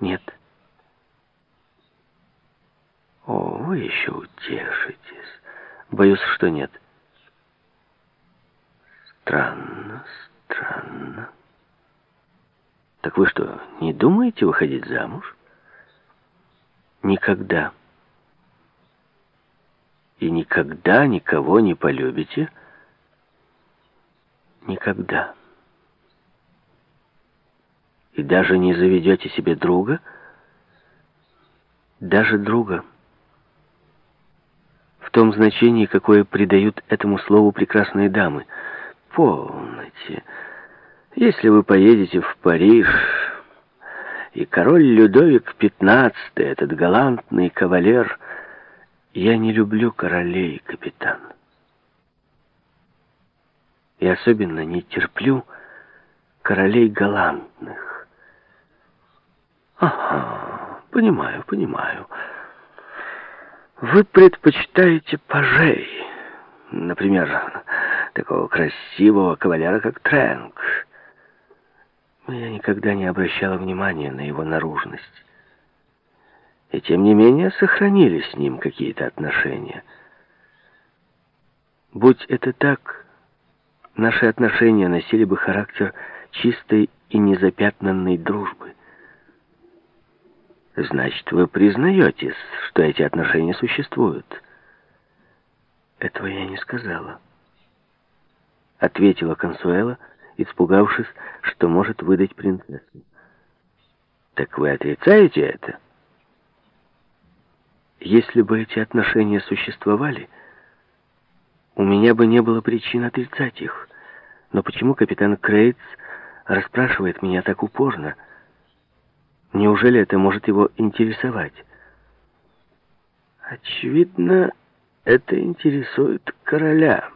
Нет. О, вы еще утешитесь. Боюсь, что нет. Странно, странно. Так вы что, не думаете выходить замуж? Никогда. И никогда никого не полюбите? Никогда. И даже не заведете себе друга? Даже друга. В том значении, какое придают этому слову прекрасные дамы. Полноте. Если вы поедете в Париж, и король Людовик XV, этот галантный кавалер, я не люблю королей, капитан. И особенно не терплю королей галантных. Ага, понимаю, понимаю. Вы предпочитаете пажей, например, такого красивого кавалера, как Трэнк. Я никогда не обращала внимания на его наружность. И тем не менее сохранили с ним какие-то отношения. Будь это так, наши отношения носили бы характер чистой и незапятнанной дружбы. Значит, вы признаетесь, что эти отношения существуют. Этого я не сказала. Ответила Консуэла, испугавшись, что может выдать принцессу. Так вы отрицаете это? Если бы эти отношения существовали, у меня бы не было причин отрицать их. Но почему капитан Крейтс расспрашивает меня так упорно? Неужели это может его интересовать? Очевидно, это интересует короля,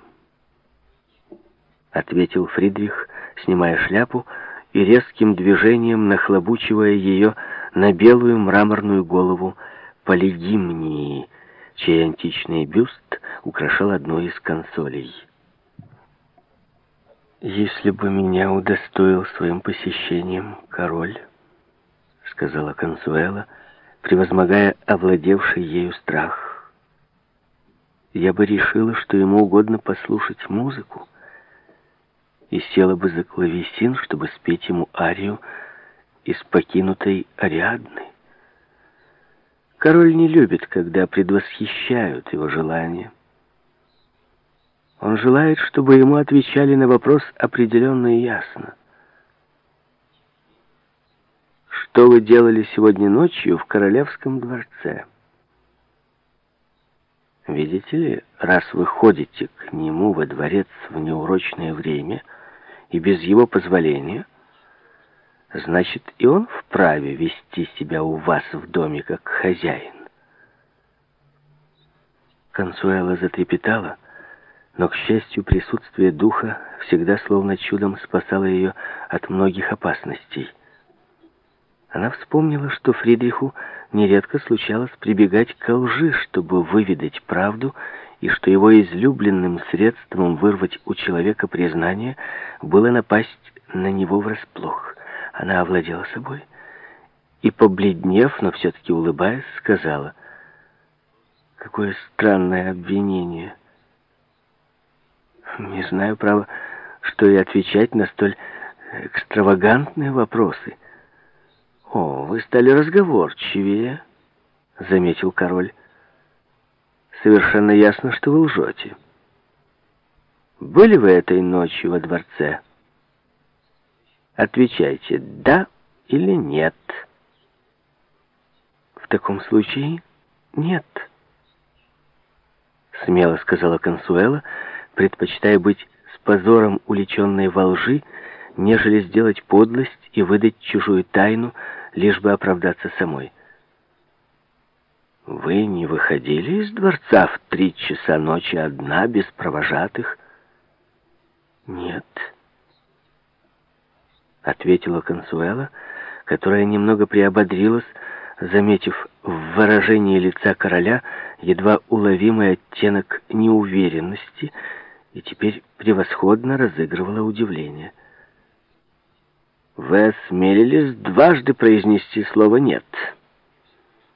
ответил Фридрих, снимая шляпу и резким движением нахлобучивая ее на белую мраморную голову Полигимнии, чей античный бюст украшал одну из консолей. «Если бы меня удостоил своим посещением король», — сказала Консуэла, превозмогая овладевший ею страх, «я бы решила, что ему угодно послушать музыку, и села бы за клавесин, чтобы спеть ему арию из покинутой Ариадны. Король не любит, когда предвосхищают его желания. Он желает, чтобы ему отвечали на вопрос определенно и ясно. Что вы делали сегодня ночью в королевском дворце? Видите ли, раз вы ходите к нему во дворец в неурочное время и без его позволения, значит, и он вправе вести себя у вас в доме как хозяин. Консуэла затрепетала, но, к счастью, присутствие духа всегда словно чудом спасало ее от многих опасностей. Она вспомнила, что Фридриху нередко случалось прибегать к лжи, чтобы выведать правду, и что его излюбленным средством вырвать у человека признание было напасть на него врасплох. Она овладела собой и, побледнев, но все-таки улыбаясь, сказала, «Какое странное обвинение! Не знаю, право, что и отвечать на столь экстравагантные вопросы». «О, вы стали разговорчивее», — заметил король. «Совершенно ясно, что вы лжете. Были вы этой ночью во дворце?» Отвечайте «да» или «нет». В таком случае «нет». Смело сказала Консуэла, предпочитая быть с позором уличенной во лжи, нежели сделать подлость и выдать чужую тайну, лишь бы оправдаться самой. «Вы не выходили из дворца в три часа ночи одна, без провожатых?» «Нет» ответила Консуэла, которая немного приободрилась, заметив в выражении лица короля едва уловимый оттенок неуверенности и теперь превосходно разыгрывала удивление. Вы осмелились дважды произнести слово «нет».